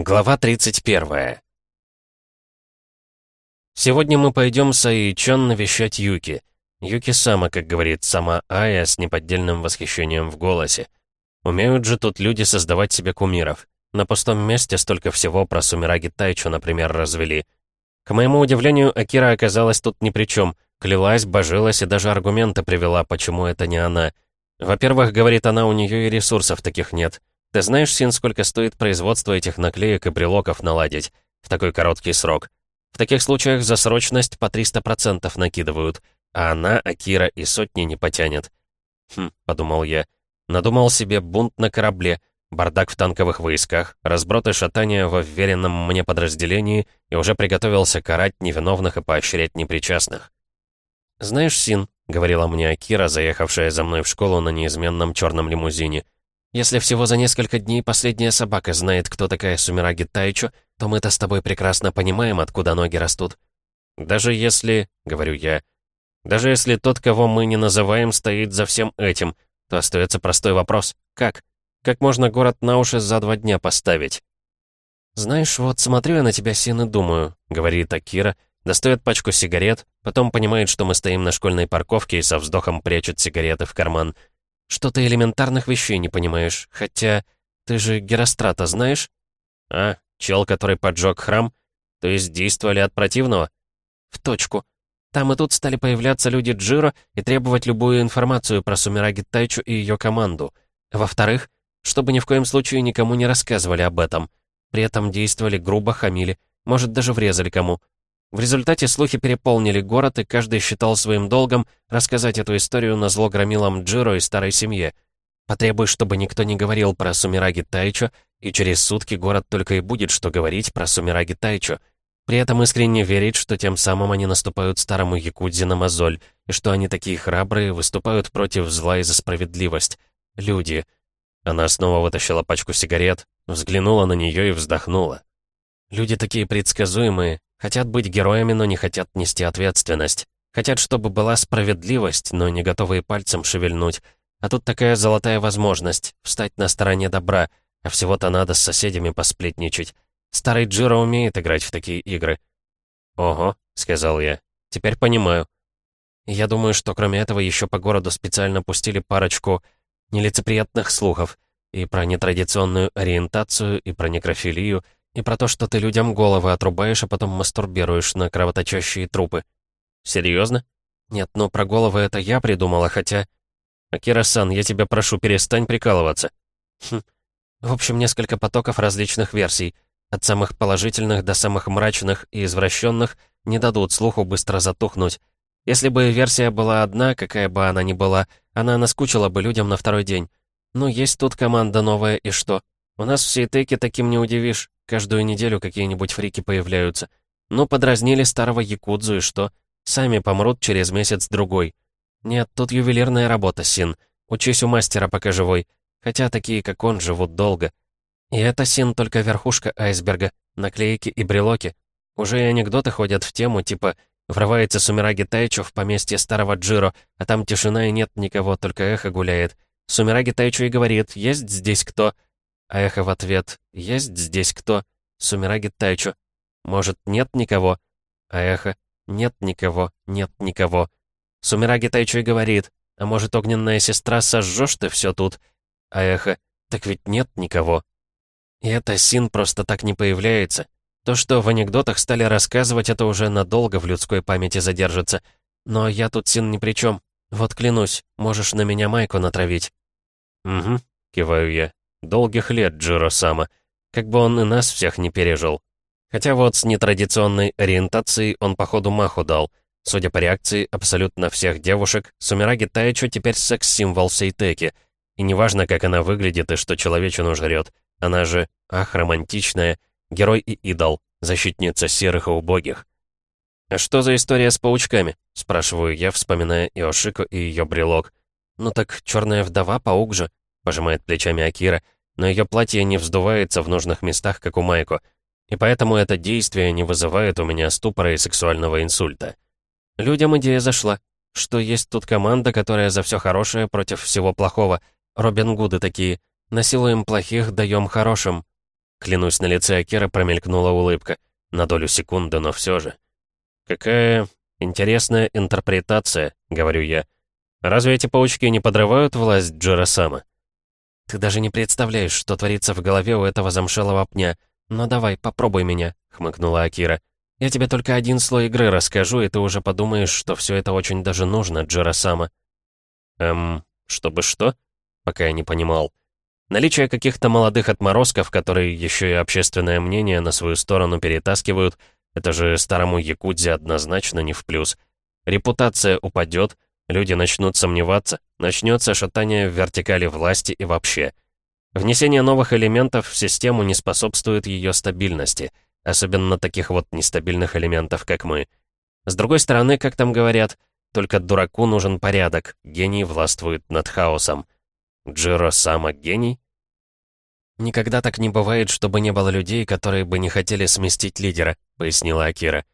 Глава 31. Сегодня мы пойдем с Аичон навещать Юки. Юки сама, как говорит сама Ая, с неподдельным восхищением в голосе. Умеют же тут люди создавать себе кумиров. На пустом месте столько всего про Сумираги Тайчу, например, развели. К моему удивлению, Акира оказалась тут ни при чем. Клялась, божилась и даже аргументы привела, почему это не она. Во-первых, говорит она, у нее и ресурсов таких нет. Ты знаешь, Син, сколько стоит производство этих наклеек и брелоков наладить в такой короткий срок? В таких случаях за срочность по 300% накидывают, а она, Акира, и сотни не потянет. Хм, подумал я. Надумал себе бунт на корабле, бардак в танковых войсках, разброд и шатание во вверенном мне подразделении и уже приготовился карать невиновных и поощрять непричастных. «Знаешь, Син», — говорила мне Акира, заехавшая за мной в школу на неизменном черном лимузине, — если всего за несколько дней последняя собака знает, кто такая Сумираги Тайчо, то мы-то с тобой прекрасно понимаем, откуда ноги растут. Даже если, — говорю я, — даже если тот, кого мы не называем, стоит за всем этим, то остается простой вопрос. Как? Как можно город на уши за два дня поставить? «Знаешь, вот смотрю я на тебя, Син, и думаю», — говорит Акира, достает пачку сигарет, потом понимает, что мы стоим на школьной парковке и со вздохом прячет сигареты в карман — что ты элементарных вещей не понимаешь, хотя ты же Герострата знаешь? А, чел, который поджег храм? То есть действовали от противного? В точку. Там и тут стали появляться люди Джиро и требовать любую информацию про Сумираги Тайчу и ее команду. Во-вторых, чтобы ни в коем случае никому не рассказывали об этом. При этом действовали грубо, хамили, может, даже врезали кому. В результате слухи переполнили город, и каждый считал своим долгом рассказать эту историю на зло громилам Джиро и старой семье. Потребуй, чтобы никто не говорил про Сумираги Тайчо, и через сутки город только и будет что говорить про Сумираги Тайчо. При этом искренне верить, что тем самым они наступают старому Якудзе на мозоль, и что они такие храбрые, выступают против зла и за справедливость. Люди. Она снова вытащила пачку сигарет, взглянула на нее и вздохнула. Люди такие предсказуемые, Хотят быть героями, но не хотят нести ответственность. Хотят, чтобы была справедливость, но не готовы и пальцем шевельнуть. А тут такая золотая возможность — встать на стороне добра, а всего-то надо с соседями посплетничать. Старый Джиро умеет играть в такие игры. «Ого», — сказал я, — «теперь понимаю». Я думаю, что кроме этого еще по городу специально пустили парочку нелицеприятных слухов и про нетрадиционную ориентацию, и про некрофилию, и про то, что ты людям головы отрубаешь, а потом мастурбируешь на кровоточащие трупы. Серьезно? Нет, но про головы это я придумала, хотя... Акира-сан, я тебя прошу, перестань прикалываться. Хм. В общем, несколько потоков различных версий. От самых положительных до самых мрачных и извращенных не дадут слуху быстро затухнуть. Если бы версия была одна, какая бы она ни была, она наскучила бы людям на второй день. Ну, есть тут команда новая, и что? У нас в Сейтеке таким не удивишь. Каждую неделю какие-нибудь фрики появляются. Ну, подразнили старого якудзу и что? Сами помрут через месяц-другой. Нет, тут ювелирная работа, Син. Учись у мастера, пока живой. Хотя такие, как он, живут долго. И это, Син, только верхушка айсберга. Наклейки и брелоки. Уже и анекдоты ходят в тему, типа «Врывается Сумираги Тайчо в поместье старого Джиро, а там тишина и нет никого, только эхо гуляет». Сумираги Тайчо и говорит «Есть здесь кто?» А эхо в ответ «Есть здесь кто?» Сумираги Тайчо. «Может, нет никого?» А эхо «Нет никого, нет никого». Сумираги Тайчо и говорит «А может, огненная сестра, сожжешь ты все тут?» А эхо «Так ведь нет никого». И это Син просто так не появляется. То, что в анекдотах стали рассказывать, это уже надолго в людской памяти задержится. Но я тут, Син, ни при чем. Вот клянусь, можешь на меня майку натравить. «Угу», — киваю я. Долгих лет Джиро-сама. Как бы он и нас всех не пережил. Хотя вот с нетрадиционной ориентацией он походу маху дал. Судя по реакции абсолютно всех девушек, Сумираги Тайчо теперь секс-символ Сейтеки. И неважно, как она выглядит и что человечину жрет. Она же, ах, романтичная, герой и идол, защитница серых и убогих. «А что за история с паучками?» — спрашиваю я, вспоминая Иошико и ее брелок. «Ну так черная вдова, паук же пожимает плечами Акира, но ее платье не вздувается в нужных местах, как у Майко, и поэтому это действие не вызывает у меня ступора и сексуального инсульта. Людям идея зашла, что есть тут команда, которая за все хорошее против всего плохого. Робин Гуды такие. Насилуем плохих, даем хорошим. Клянусь, на лице Акира промелькнула улыбка. На долю секунды, но все же. «Какая интересная интерпретация», — говорю я. «Разве эти паучки не подрывают власть Джерасама?» «Ты даже не представляешь, что творится в голове у этого замшелого пня. Но давай, попробуй меня», — хмыкнула Акира. «Я тебе только один слой игры расскажу, и ты уже подумаешь, что все это очень даже нужно, Джерасама». «Эм, чтобы что?» Пока я не понимал. Наличие каких-то молодых отморозков, которые еще и общественное мнение на свою сторону перетаскивают, это же старому якудзе однозначно не в плюс. Репутация упадет, люди начнут сомневаться, начнется шатание в вертикали власти и вообще. Внесение новых элементов в систему не способствует ее стабильности, особенно таких вот нестабильных элементов, как мы. С другой стороны, как там говорят, только дураку нужен порядок, гений властвует над хаосом. Джиро Сама гений? «Никогда так не бывает, чтобы не было людей, которые бы не хотели сместить лидера», — пояснила Акира.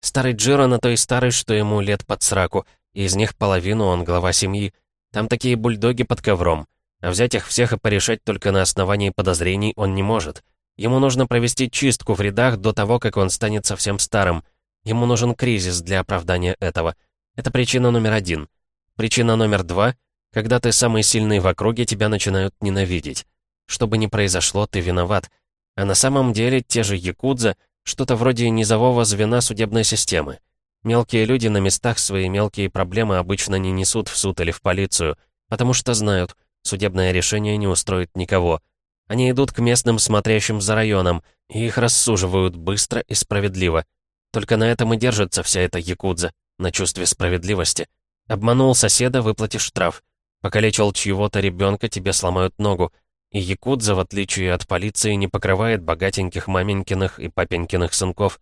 «Старый Джиро на той старый, что ему лет под сраку, из них половину он глава семьи. Там такие бульдоги под ковром. А взять их всех и порешать только на основании подозрений он не может. Ему нужно провести чистку в рядах до того, как он станет совсем старым. Ему нужен кризис для оправдания этого. Это причина номер один. Причина номер два — когда ты самый сильный в округе, тебя начинают ненавидеть. Что бы ни произошло, ты виноват. А на самом деле те же якудза — что-то вроде низового звена судебной системы. Мелкие люди на местах свои мелкие проблемы обычно не несут в суд или в полицию, потому что знают, судебное решение не устроит никого. Они идут к местным смотрящим за районом, и их рассуживают быстро и справедливо. Только на этом и держится вся эта якудза, на чувстве справедливости. Обманул соседа, выплатишь штраф. Покалечил чьего-то ребенка, тебе сломают ногу. И Якудза, в отличие от полиции, не покрывает богатеньких маменькиных и папенькиных сынков.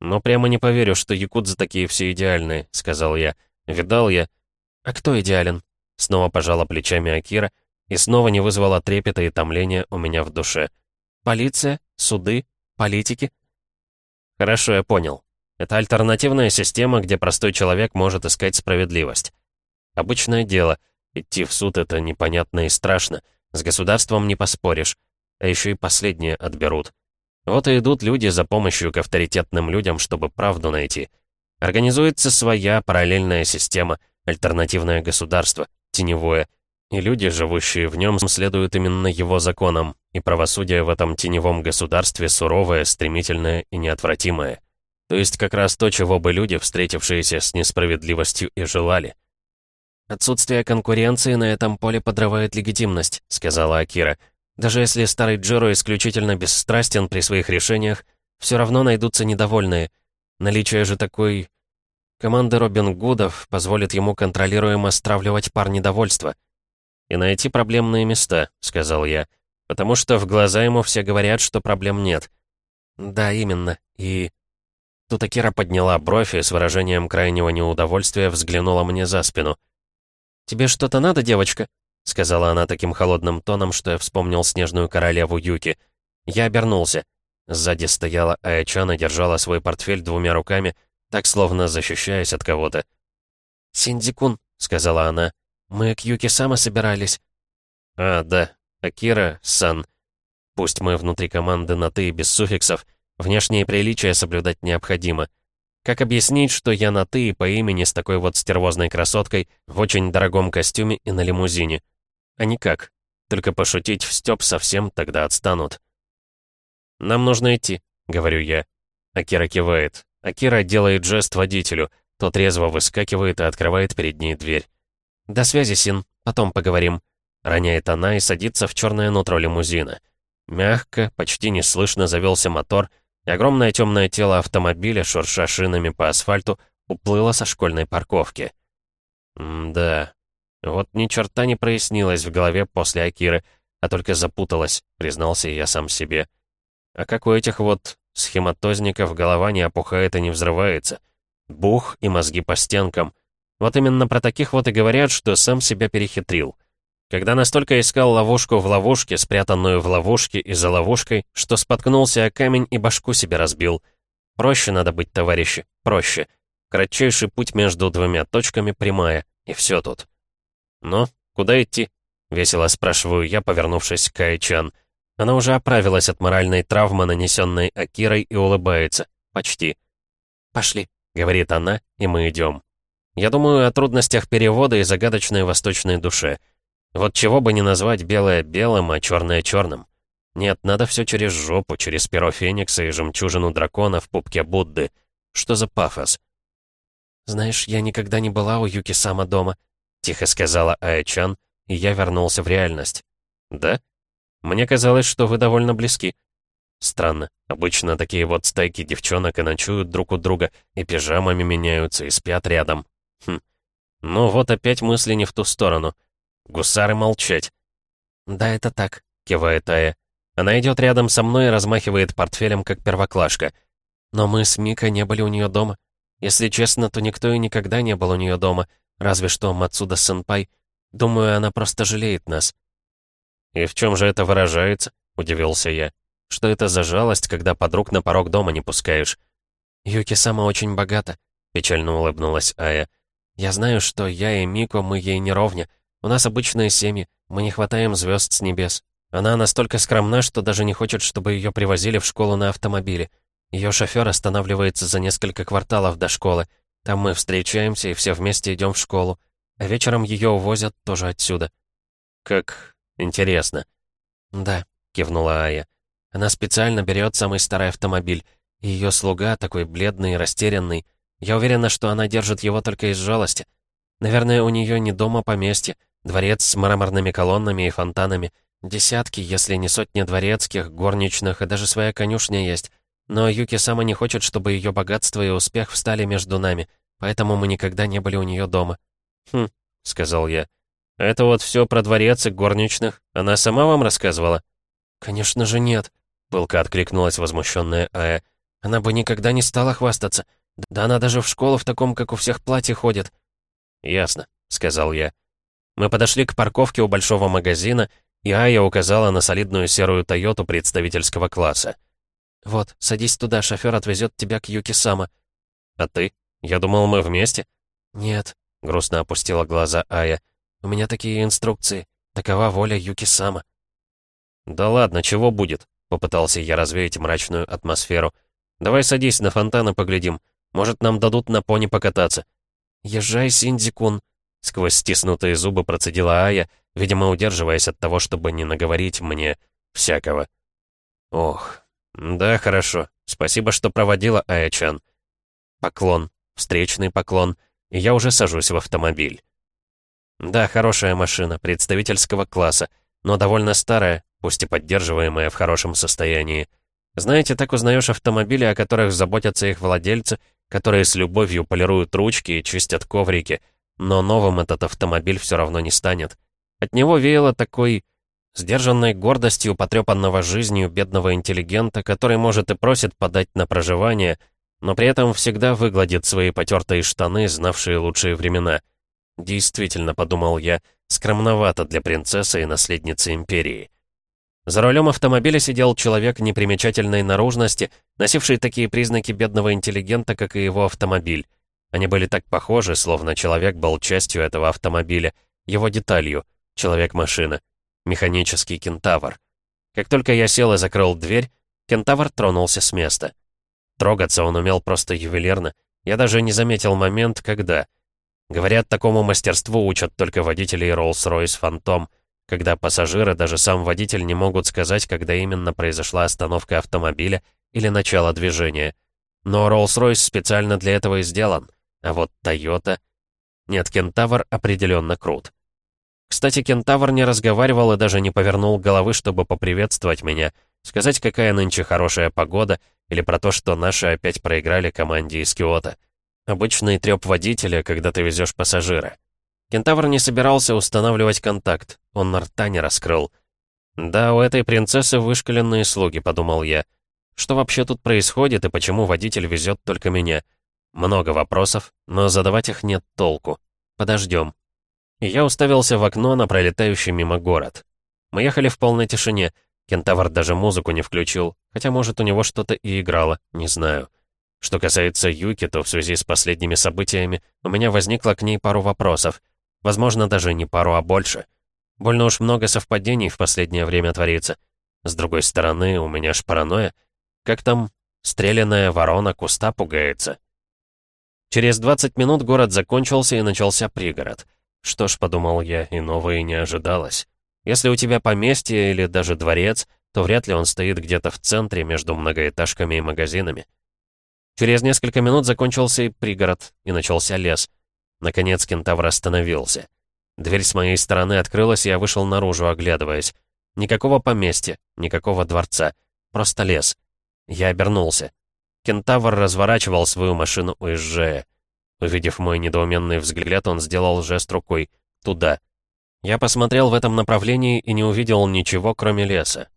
«Но прямо не поверю, что Якудза такие все идеальные», — сказал я. «Видал я». «А кто идеален?» Снова пожала плечами Акира и снова не вызвала трепета и томления у меня в душе. «Полиция? Суды? Политики?» «Хорошо, я понял. Это альтернативная система, где простой человек может искать справедливость. Обычное дело — Идти в суд — это непонятно и страшно. С государством не поспоришь. А еще и последнее отберут. Вот и идут люди за помощью к авторитетным людям, чтобы правду найти. Организуется своя параллельная система, альтернативное государство, теневое. И люди, живущие в нем, следуют именно его законам, и правосудие в этом теневом государстве суровое, стремительное и неотвратимое. То есть как раз то, чего бы люди, встретившиеся с несправедливостью, и желали — «Отсутствие конкуренции на этом поле подрывает легитимность», — сказала Акира. «Даже если старый Джиро исключительно бесстрастен при своих решениях, все равно найдутся недовольные. Наличие же такой команды Робин Гудов позволит ему контролируемо стравливать пар недовольства. «И найти проблемные места», — сказал я. «Потому что в глаза ему все говорят, что проблем нет». «Да, именно. И...» Тут Акира подняла бровь и с выражением крайнего неудовольствия взглянула мне за спину. «Тебе что-то надо, девочка?» — сказала она таким холодным тоном, что я вспомнил снежную королеву Юки. Я обернулся. Сзади стояла Аячан и держала свой портфель двумя руками, так словно защищаясь от кого-то. «Синдикун», — сказала она, — «мы к Юки Сама собирались». «А, да, Акира, Сан. Пусть мы внутри команды на «ты» без суффиксов, внешние приличия соблюдать необходимо. Как объяснить, что я на «ты» по имени с такой вот стервозной красоткой в очень дорогом костюме и на лимузине? А никак. Только пошутить в стёб совсем тогда отстанут. «Нам нужно идти», — говорю я. Акира кивает. Акира делает жест водителю. Тот резво выскакивает и открывает перед ней дверь. «До связи, Син. Потом поговорим». Роняет она и садится в черное нутро лимузина. Мягко, почти неслышно завелся мотор — и огромное темное тело автомобиля, шурша шинами по асфальту, уплыло со школьной парковки. М-да. Вот ни черта не прояснилось в голове после Акиры, а только запуталась, признался я сам себе. А как у этих вот схематозников голова не опухает и не взрывается. Бух и мозги по стенкам. Вот именно про таких вот и говорят, что сам себя перехитрил. Когда настолько искал ловушку в ловушке, спрятанную в ловушке и за ловушкой, что споткнулся о камень и башку себе разбил. Проще надо быть, товарищи, проще. Кратчайший путь между двумя точками прямая, и все тут. «Ну, куда идти?» — весело спрашиваю я, повернувшись к Айчан. Она уже оправилась от моральной травмы, нанесенной Акирой, и улыбается. Почти. «Пошли», — говорит она, и мы идем. Я думаю о трудностях перевода и загадочной восточной душе. Вот чего бы не назвать белое белым, а черное черным. Нет, надо все через жопу, через перо Феникса и жемчужину дракона в пупке Будды. Что за пафос? «Знаешь, я никогда не была у Юки Сама дома», — тихо сказала Аячан, и я вернулся в реальность. «Да? Мне казалось, что вы довольно близки». Странно. Обычно такие вот стайки девчонок и ночуют друг у друга, и пижамами меняются, и спят рядом. Хм. Ну вот опять мысли не в ту сторону. Гусары молчать. «Да, это так», — кивает Ая. Она идет рядом со мной и размахивает портфелем, как первоклашка. Но мы с Микой не были у нее дома. Если честно, то никто и никогда не был у нее дома, разве что Мацуда Сенпай. Думаю, она просто жалеет нас. «И в чем же это выражается?» — удивился я. «Что это за жалость, когда подруг на порог дома не пускаешь?» «Юки сама очень богата», — печально улыбнулась Ая. «Я знаю, что я и Мико, мы ей не ровня. У нас обычные семьи, мы не хватаем звезд с небес. Она настолько скромна, что даже не хочет, чтобы ее привозили в школу на автомобиле. Ее шофер останавливается за несколько кварталов до школы. Там мы встречаемся и все вместе идем в школу. А вечером ее увозят тоже отсюда. Как интересно. Да, кивнула Ая. Она специально берет самый старый автомобиль. Ее слуга, такой бледный и растерянный. Я уверена, что она держит его только из жалости. Наверное, у нее не дома поместье, дворец с мраморными колоннами и фонтанами — Десятки, если не сотни дворецких, горничных и даже своя конюшня есть. Но Юки сама не хочет, чтобы ее богатство и успех встали между нами, поэтому мы никогда не были у нее дома. «Хм», — сказал я. «Это вот все про дворец и горничных. Она сама вам рассказывала?» «Конечно же нет», — пылко откликнулась возмущенная Ая. «Она бы никогда не стала хвастаться. Да она даже в школу в таком, как у всех, платье ходит». «Ясно», — сказал я. Мы подошли к парковке у большого магазина, и Ая указала на солидную серую Тойоту представительского класса. «Вот, садись туда, шофер отвезет тебя к Юки-сама». «А ты? Я думал, мы вместе?» «Нет», — грустно опустила глаза Ая. «У меня такие инструкции. Такова воля Юки-сама». «Да ладно, чего будет?» — попытался я развеять мрачную атмосферу. «Давай садись на фонтан и поглядим. Может, нам дадут на пони покататься». «Езжай, Синдзи-кун», — сквозь стиснутые зубы процедила Ая, видимо, удерживаясь от того, чтобы не наговорить мне всякого. Ох, да, хорошо. Спасибо, что проводила, Аячан. Поклон, встречный поклон, и я уже сажусь в автомобиль. Да, хорошая машина, представительского класса, но довольно старая, пусть и поддерживаемая в хорошем состоянии. Знаете, так узнаешь автомобили, о которых заботятся их владельцы, которые с любовью полируют ручки и чистят коврики, но новым этот автомобиль все равно не станет. От него веяло такой сдержанной гордостью потрепанного жизнью бедного интеллигента, который, может, и просит подать на проживание, но при этом всегда выгладит свои потертые штаны, знавшие лучшие времена. Действительно, подумал я, скромновато для принцессы и наследницы империи. За рулем автомобиля сидел человек непримечательной наружности, носивший такие признаки бедного интеллигента, как и его автомобиль. Они были так похожи, словно человек был частью этого автомобиля, его деталью — Человек-машина. Механический кентавр. Как только я сел и закрыл дверь, кентавр тронулся с места. Трогаться он умел просто ювелирно. Я даже не заметил момент, когда. Говорят, такому мастерству учат только водителей Rolls-Royce Phantom, когда пассажиры, даже сам водитель, не могут сказать, когда именно произошла остановка автомобиля или начало движения. Но Rolls-Royce специально для этого и сделан. А вот Toyota... Нет, Кентавр определенно крут. Кстати, кентавр не разговаривал и даже не повернул головы, чтобы поприветствовать меня, сказать, какая нынче хорошая погода, или про то, что наши опять проиграли команде из Киота. Обычный трёп водителя, когда ты везешь пассажира. Кентавр не собирался устанавливать контакт, он рта не раскрыл. «Да, у этой принцессы вышкаленные слуги», — подумал я. «Что вообще тут происходит и почему водитель везет только меня?» Много вопросов, но задавать их нет толку. Подождем и я уставился в окно на пролетающий мимо город. Мы ехали в полной тишине, кентавр даже музыку не включил, хотя, может, у него что-то и играло, не знаю. Что касается Юки, то в связи с последними событиями у меня возникло к ней пару вопросов. Возможно, даже не пару, а больше. Больно уж много совпадений в последнее время творится. С другой стороны, у меня ж паранойя. Как там стрелянная ворона куста пугается? Через 20 минут город закончился и начался пригород. Что ж, подумал я, и не ожидалось. Если у тебя поместье или даже дворец, то вряд ли он стоит где-то в центре между многоэтажками и магазинами. Через несколько минут закончился и пригород, и начался лес. Наконец кентавр остановился. Дверь с моей стороны открылась, и я вышел наружу, оглядываясь. Никакого поместья, никакого дворца. Просто лес. Я обернулся. Кентавр разворачивал свою машину, уезжая. Увидев мой недоуменный взгляд, он сделал жест рукой. «Туда». Я посмотрел в этом направлении и не увидел ничего, кроме леса.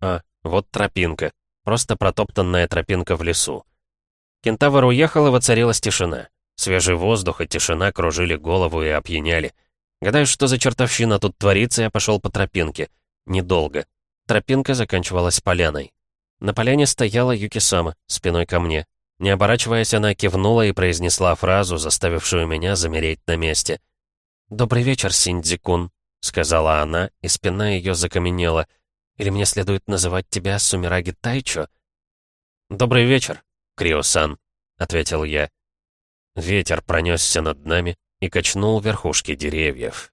А, вот тропинка. Просто протоптанная тропинка в лесу. Кентавр уехал, и воцарилась тишина. Свежий воздух и тишина кружили голову и опьяняли. Гадаю, что за чертовщина тут творится, я пошел по тропинке. Недолго. Тропинка заканчивалась поляной. На поляне стояла Юки-сама, спиной ко мне. Не оборачиваясь, она кивнула и произнесла фразу, заставившую меня замереть на месте. «Добрый вечер, Синдзикун», — сказала она, и спина ее закаменела. «Или мне следует называть тебя Сумираги Тайчо?» «Добрый вечер», «Криосан», — ответил я. Ветер пронесся над нами и качнул верхушки деревьев.